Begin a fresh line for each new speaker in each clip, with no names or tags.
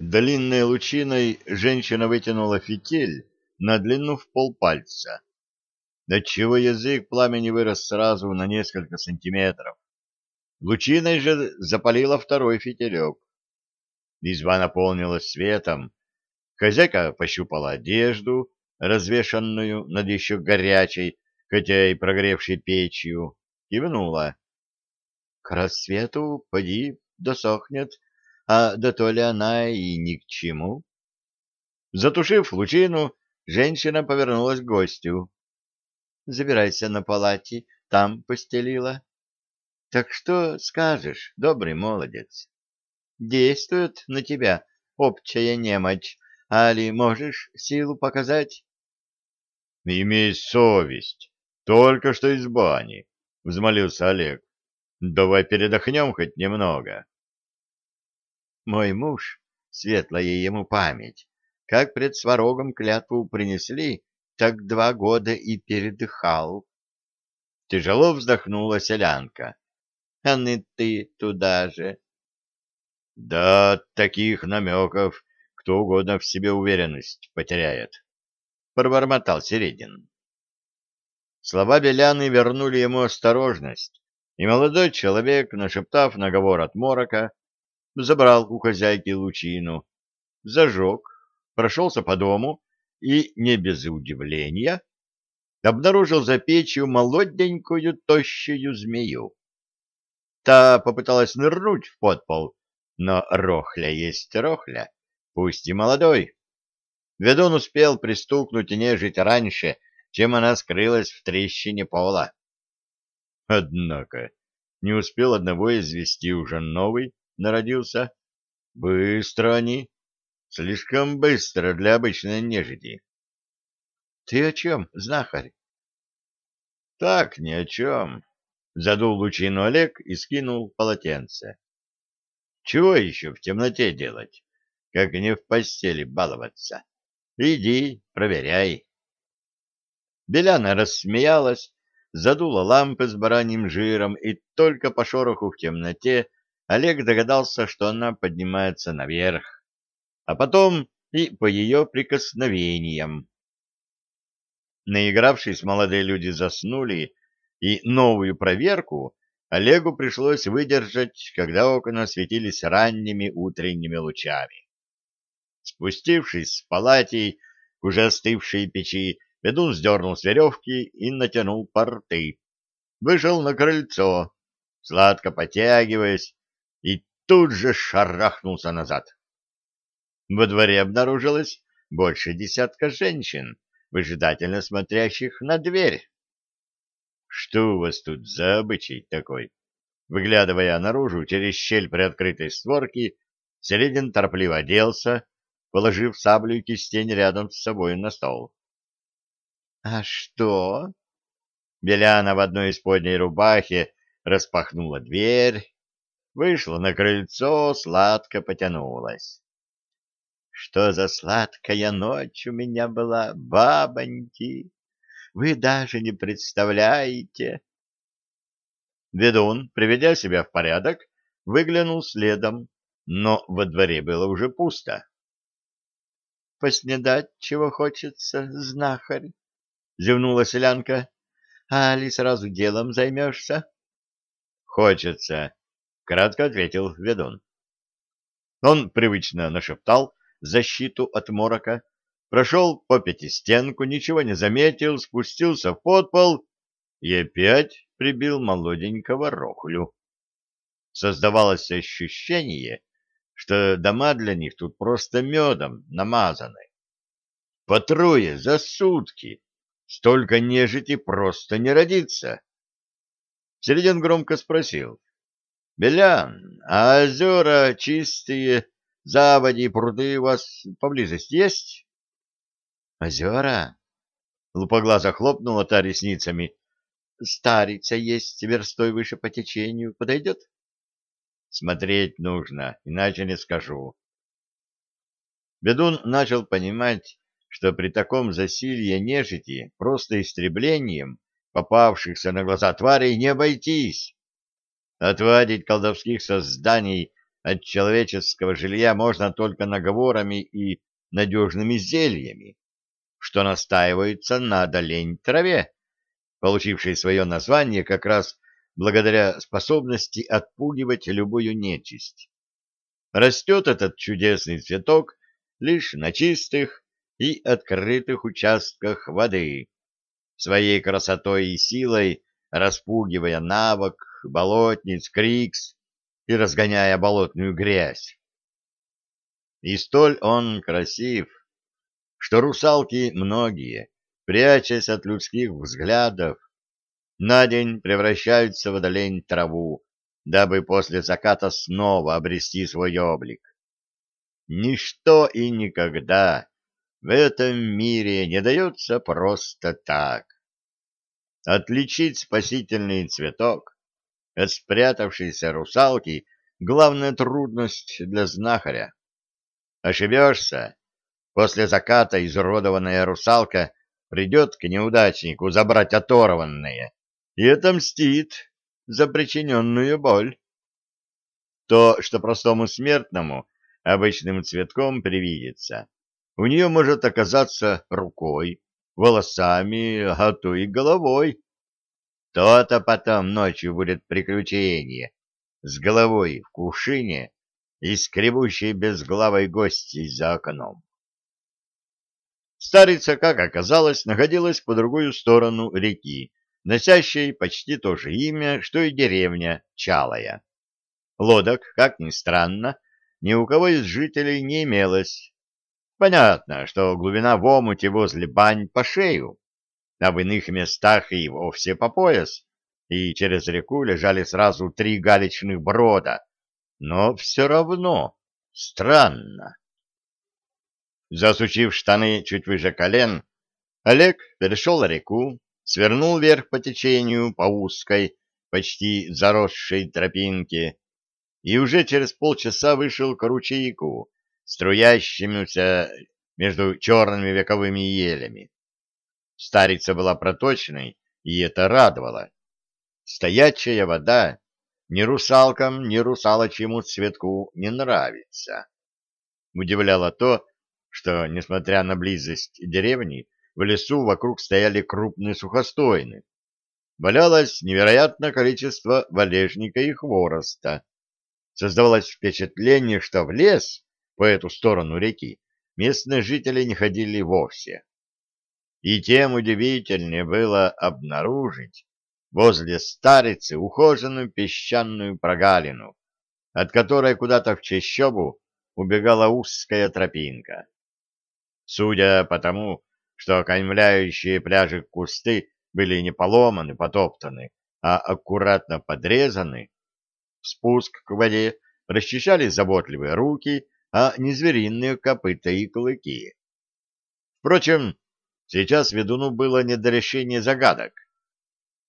Длинной лучиной женщина вытянула фитиль на длину в полпальца, отчего язык пламени вырос сразу на несколько сантиметров. Лучиной же запалила второй фитилек. Изба наполнилась светом. Хозяйка пощупала одежду, развешанную над еще горячей, хотя и прогревшей печью, кивнула. — К рассвету поди досохнет, а да то ли она и ни к чему. Затушив лучину, женщина повернулась к гостю. — Забирайся на палате, там постелила. — Так что скажешь, добрый молодец? Действует на тебя общая немочь, али можешь силу показать? — Имей совесть, только что из бани, — взмолился Олег. — Давай передохнем хоть немного.
— мой муж, светлая ему память, как пред сварогом клятву принесли, так два года и передыхал. Тяжело вздохнула селянка. А не ты туда же.
Да от таких намеков кто угодно в себе уверенность потеряет, — пробормотал Середин. Слова Беляны вернули ему осторожность, и молодой человек, нашептав наговор от морока, забрал у хозяйки лучину, зажег, прошелся по дому и, не без удивления, обнаружил за печью молоденькую тощую змею. Та попыталась нырнуть в подпол, но рохля есть рохля, пусть и молодой. Ведун успел пристукнуть нежить раньше, чем она скрылась в трещине пола. Однако не успел одного извести уже новый, народился. Быстро они. Слишком быстро для обычной нежити.
— Ты о чем, знахарь?
— Так, ни о чем. Задул лучину Олег и скинул полотенце. — Чего еще в темноте делать, как не в постели баловаться? Иди, проверяй. Беляна рассмеялась, задула лампы с бараньим жиром и только по шороху в темноте Олег догадался, что она поднимается наверх, а потом и по ее прикосновениям. Наигравшись, молодые люди заснули, и новую проверку Олегу пришлось выдержать, когда окна светились ранними утренними лучами. Спустившись с палатей к уже остывшей печи, ведун сдернул с веревки и натянул порты. Вышел на крыльцо, сладко потягиваясь, и тут же шарахнулся назад. Во дворе обнаружилось больше десятка женщин, выжидательно смотрящих на дверь. «Что у вас тут за обычай такой?» Выглядывая наружу через щель приоткрытой створки, Селедин торопливо оделся, положив саблю и кистень рядом с собой на стол. — А что? Беляна в одной из подней рубахе распахнула дверь, вышла на крыльцо, сладко потянулась. Что за сладкая ночь у меня была, бабоньки! Вы даже не представляете. Ведун, приведя себя в порядок, выглянул следом, но во дворе было уже пусто. — Поснедать чего хочется, знахарь? — зевнула селянка. — Али сразу делом займешься? — Хочется, кратко ответил ведун. Он привычно нашептал защиту от морока, прошел по пятистенку, ничего не заметил, спустился в подпол и опять прибил молоденького рохлю. Создавалось ощущение, что дома для них тут просто медом намазаны. По трое за сутки столько нежити просто не родится. Середин громко спросил. Белян, а озера чистые, заводи и пруды у вас поблизости есть? Озера? Лупоглаза хлопнула та ресницами. Старица есть, верстой выше по течению. Подойдет? Смотреть нужно, иначе не скажу. Бедун начал понимать, что при таком засилье нежити просто истреблением попавшихся на глаза тварей не обойтись. Отвадить колдовских созданий от человеческого жилья можно только наговорами и надежными зельями, что настаивается на долень траве, получившей свое название как раз благодаря способности отпугивать любую нечисть. Растет этот чудесный цветок лишь на чистых и открытых участках воды, своей красотой и силой распугивая навок, болотниц, крикс и разгоняя болотную грязь. И столь он красив, что русалки многие, прячась от людских взглядов, на день превращаются в одолень траву, дабы после заката снова обрести свой облик. Ничто и никогда в этом мире не дается просто так. Отличить спасительный цветок от спрятавшейся русалки — главная трудность для знахаря. Ошибешься, после заката изуродованная русалка придет к неудачнику забрать оторванное и отомстит за причиненную боль. То, что простому смертному обычным цветком привидится, у нее может оказаться рукой, волосами, а то и головой. То-то потом ночью будет приключение с головой в кувшине и скребущей безглавой гости за окном. Старица, как оказалось, находилась по другую сторону реки, носящей почти то же имя, что и деревня Чалая. Лодок, как ни странно, ни у кого из жителей не имелось. Понятно, что глубина в омуте возле бань по шею, а в иных местах и вовсе по пояс, и через реку лежали сразу три галечных брода, но все равно странно. Засучив штаны чуть выше колен, Олег перешел реку, свернул вверх по течению по узкой, почти заросшей тропинке, и уже через полчаса вышел к ручейку, струящемуся между черными вековыми елями. Старица была проточной, и это радовало. Стоячая вода ни русалкам, ни русалочьему цветку не нравится. Удивляло то, что, несмотря на близость деревни, в лесу вокруг стояли крупные сухостойны. Валялось невероятное количество валежника и хвороста. Создавалось впечатление, что в лес по эту сторону реки местные жители не ходили вовсе. И тем удивительнее было обнаружить возле старицы ухоженную песчаную прогалину, от которой куда-то в чащобу убегала узкая тропинка. Судя по тому, что окаймляющие пляжи кусты были не поломаны, потоптаны, а аккуратно подрезаны, спуск к воде расчищали заботливые руки, а не звериные копыта и клыки. Впрочем, сейчас ведуну было не до решения загадок.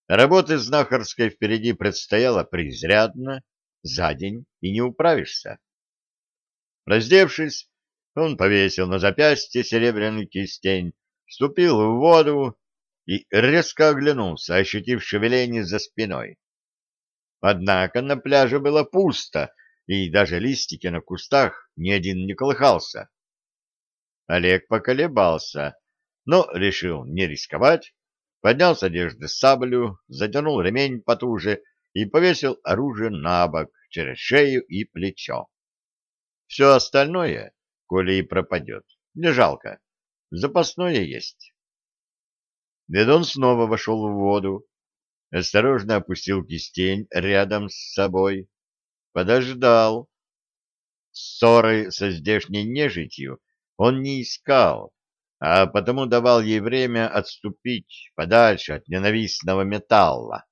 Работы знахарской впереди предстояло преизрядно, за день и не управишься. Раздевшись, он повесил на запястье серебряный кистень, вступил в воду и резко оглянулся, ощутив шевеление за спиной. Однако на пляже было пусто, и даже листики на кустах ни один не колыхался. Олег поколебался, но решил не рисковать, поднял с одежды саблю, затянул ремень потуже и повесил оружие на бок через шею и плечо. Все остальное коли и пропадет. Не жалко. Запасное есть. Ведун снова вошел в воду, осторожно опустил кистень рядом с собой, подождал. Ссоры со здешней нежитью он не искал, а потому давал ей время отступить подальше от ненавистного металла.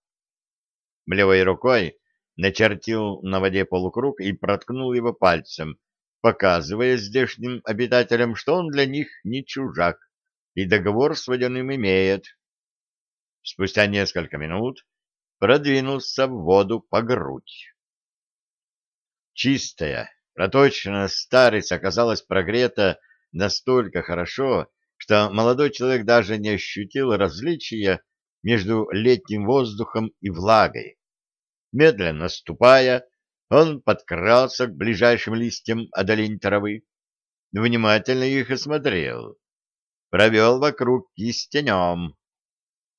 Левой рукой начертил на воде полукруг и проткнул его пальцем, показывая здешним обитателям, что он для них не чужак и договор с водяным имеет. Спустя несколько минут продвинулся в воду по грудь. Чистая, проточная старость оказалась прогрета настолько хорошо, что молодой человек даже не ощутил различия между летним воздухом и влагой. Медленно ступая, Он подкрался к ближайшим листьям одолень травы, внимательно их осмотрел, провел вокруг кистенем.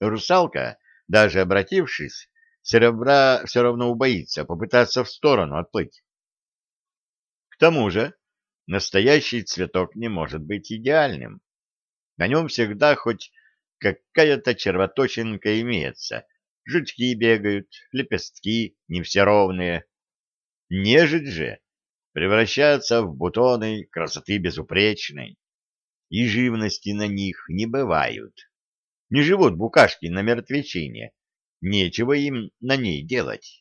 Русалка, даже обратившись, серебра все равно убоится попытаться в сторону отплыть. К тому же настоящий цветок не может быть идеальным. На нем всегда хоть какая-то червоточинка имеется. Жучки бегают, лепестки не все ровные. Нежить же превращается в бутоны красоты безупречной, и живности на них не бывают. Не живут букашки на мертвечине, нечего им на ней делать.